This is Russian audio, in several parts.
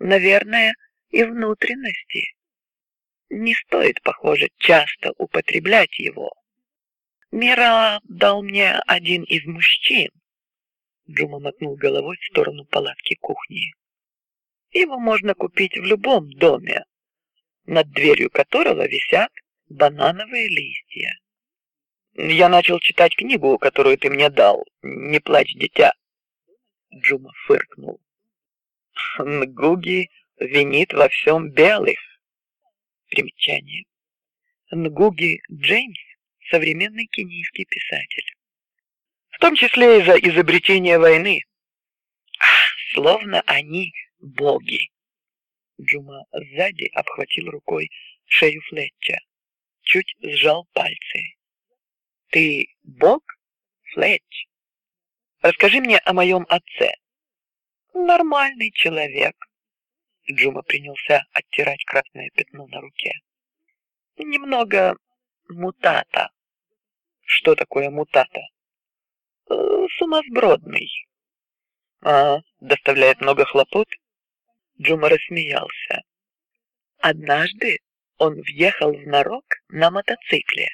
наверное, и внутренности. Не стоит, похоже, часто употреблять его. Мира дал мне один из мужчин. Джума мотнул головой в сторону палатки кухни. Его можно купить в любом доме, над дверью которого висят банановые листья. Я начал читать книгу, которую ты мне дал. Не плачь, дитя. Джума фыркнул. Нгуги винит во всем белых. Примечание. Нгуги Джеймс, современный кенийский писатель. В том числе и за изобретение войны. Словно они боги. Джума сзади обхватил рукой шею Флетча, чуть сжал пальцы. Ты бог, Флетч? Расскажи мне о моем отце. Нормальный человек. Джума принялся оттирать красное пятно на руке. Немного мутата. Что такое мутата? Э, сумасбродный. А, доставляет много хлопот. Джума рассмеялся. Однажды он въехал в Нарок на мотоцикле,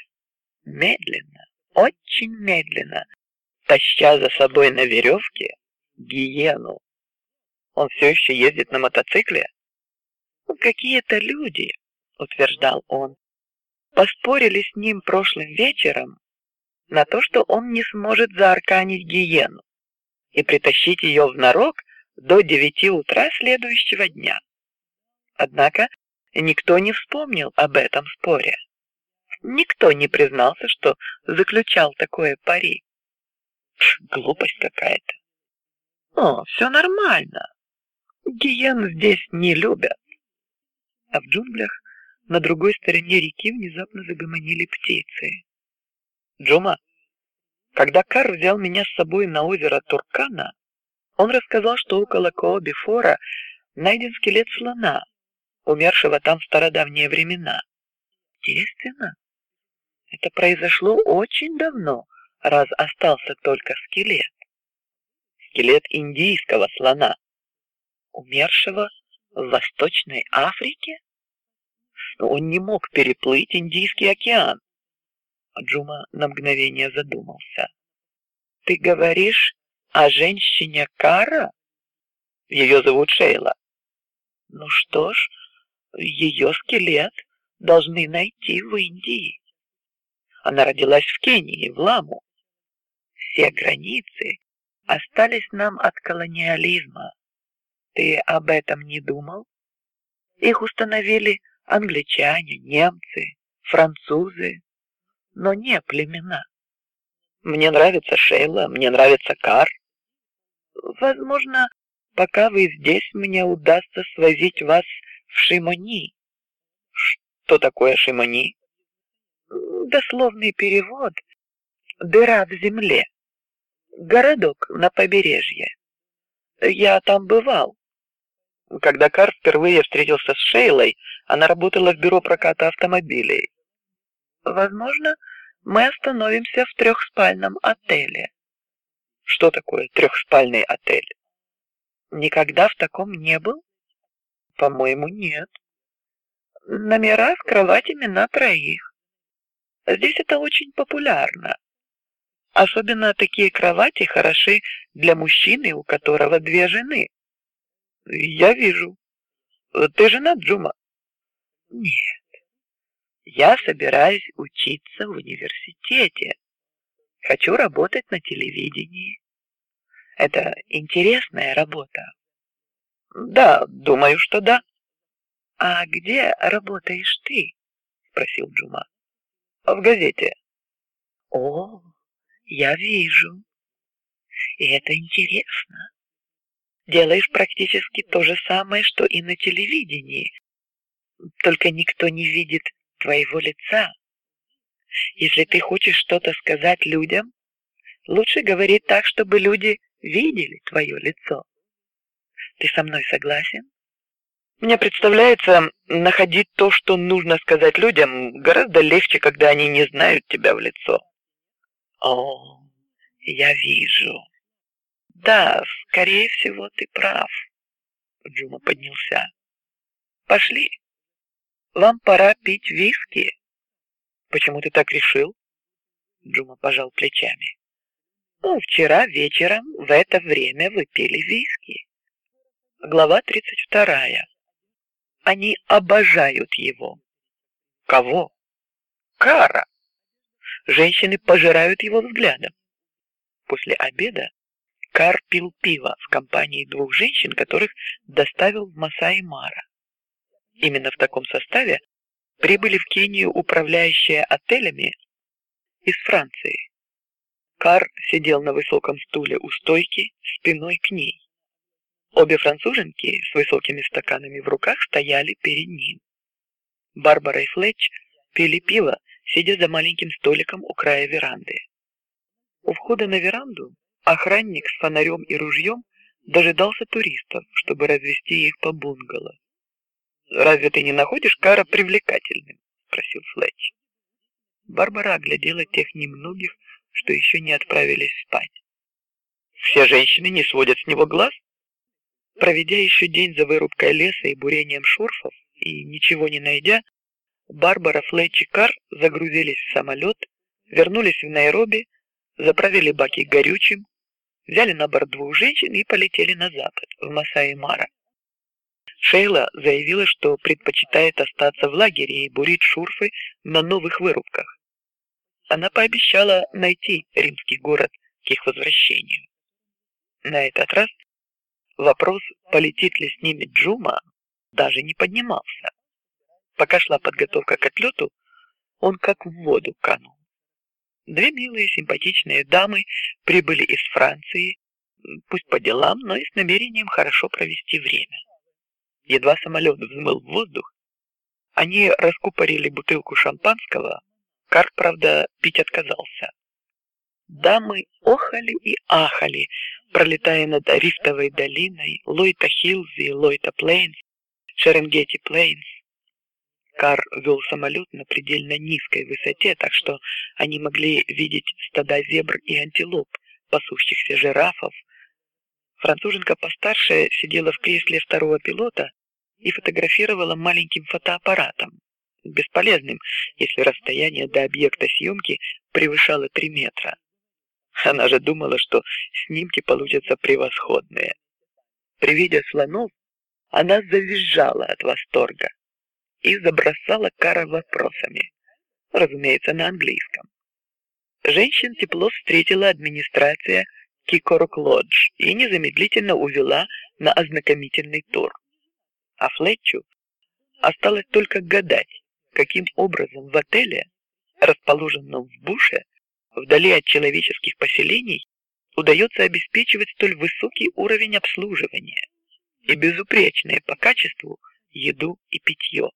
медленно, очень медленно, таща за собой на веревке гиену. Он все еще ездит на мотоцикле? Ну, какие-то люди, утверждал он, поспорили с ним прошлым вечером на то, что он не сможет заарканить гиену и притащить ее в Нарок до девяти утра следующего дня. Однако никто не вспомнил об этом споре. Никто не признался, что заключал такое пари. Глупость какая-то. О, все нормально. Гиен здесь не любят. А в джунглях на другой стороне реки внезапно загомонили птицы. Джума, когда Кар взял меня с собой на озеро Туркана, он рассказал, что около Кообифора найден скелет слона, умершего там в стародавние времена. Естественно, это произошло очень давно, раз остался только скелет. Скелет индийского слона, умершего в Восточной Африке. Но он не мог переплыть Индийский океан. Джума на мгновение задумался. Ты говоришь о женщине Кара? Ее зовут Шейла. Ну что ж, ее скелет должны найти в Индии. Она родилась в Кении, в Ламу. Все границы остались нам от колониализма. Ты об этом не думал? Их установили англичане, немцы, французы, но не племена. Мне нравится Шейла, мне нравится Кар. Возможно, пока вы здесь, мне удастся свозить вас в Шимони. Что такое Шимони? Дословный перевод: дыра в земле, городок на побережье. Я там бывал. Когда Кар впервые встретился с Шейлой, она работала в бюро проката автомобилей. Возможно, мы остановимся в трехспальном отеле. Что такое трехспальный отель? Никогда в таком не был? По-моему, нет. Номера с кроватями на троих. Здесь это очень популярно. Особенно такие кровати хороши для мужчины, у которого две жены. Я вижу. Ты жена Джума? Нет. Я собираюсь учиться в университете. Хочу работать на телевидении. Это интересная работа. Да, думаю, что да. А где работаешь ты? спросил Джума. В газете. О, я вижу. И это интересно. Делаешь практически то же самое, что и на телевидении, только никто не видит твоего лица. Если ты хочешь что-то сказать людям, лучше говори так, чтобы люди видели твое лицо. Ты со мной согласен? Мне представляется, находить то, что нужно сказать людям, гораздо легче, когда они не знают тебя в лицо. О, я вижу. Да, скорее всего, ты прав. Джума поднялся. Пошли. Вам пора пить виски. Почему ты так решил? Джума пожал плечами. Ну, вчера вечером в это время вы пили виски. Глава тридцать вторая. Они обожают его. Кого? Кара. Женщины пожирают его взглядом. После обеда Кар пил пиво в компании двух женщин, которых доставил в Масаи Мара. Именно в таком составе прибыли в Кению управляющие отелями из Франции. Кар сидел на высоком стуле у стойки спиной к ней. Обе француженки с высокими стаканами в руках стояли перед ним. Барбара и Флетч пили пиво, сидя за маленьким столиком у края веранды. У входа на веранду охранник с фонарем и ружьем дожидался туристов, чтобы развести их по бунгало. Разве ты не находишь Кара привлекательным? – спросил Флетч. Барбара оглядела тех немногих, что еще не отправились спать. Все женщины не сводят с него глаз. Проведя еще день за вырубкой леса и бурением шурфов и ничего не найдя, Барбара, Флетч и Кар загрузились в самолет, вернулись в Найроби, заправили баки горючим, взяли на борт двух женщин и полетели на запад в Масаи-Мара. Шейла заявила, что предпочитает остаться в лагере и бурить шурфы на новых вырубках. Она пообещала найти римский город к их возвращению. На этот раз вопрос, полетит ли с ними Джума, даже не поднимался. Пока шла подготовка к отлету, он как в воду канул. Две милые, симпатичные дамы прибыли из Франции, пусть по делам, но и с намерением хорошо провести время. Едва самолет взмыл в воздух, они раскупорили бутылку шампанского. Карт, правда, пить отказался. Дамы охали и ахали, пролетая над Рифтовой долиной, Лойта Хиллз и Лойта Плейнс, Шеренгети Плейнс. Кар вел самолет на предельно низкой высоте, так что они могли видеть стада зебр и антилоп, пасущихся жирафов. Француженка постарше сидела в кресле второго пилота и фотографировала маленьким фотоаппаратом, бесполезным, если расстояние до объекта съемки превышало три метра. Она же думала, что снимки получатся превосходные. При виде слонов она завизжала от восторга и забросала Кара вопросами, разумеется, на английском. Женщин тепло встретила администрация Кикорок Лодж и незамедлительно увела на ознакомительный тур. А Флетчу осталось только гадать, каким образом в отеле, расположенном в буше, вдали от человеческих поселений, удается обеспечивать столь высокий уровень обслуживания и безупречное по качеству еду и питье.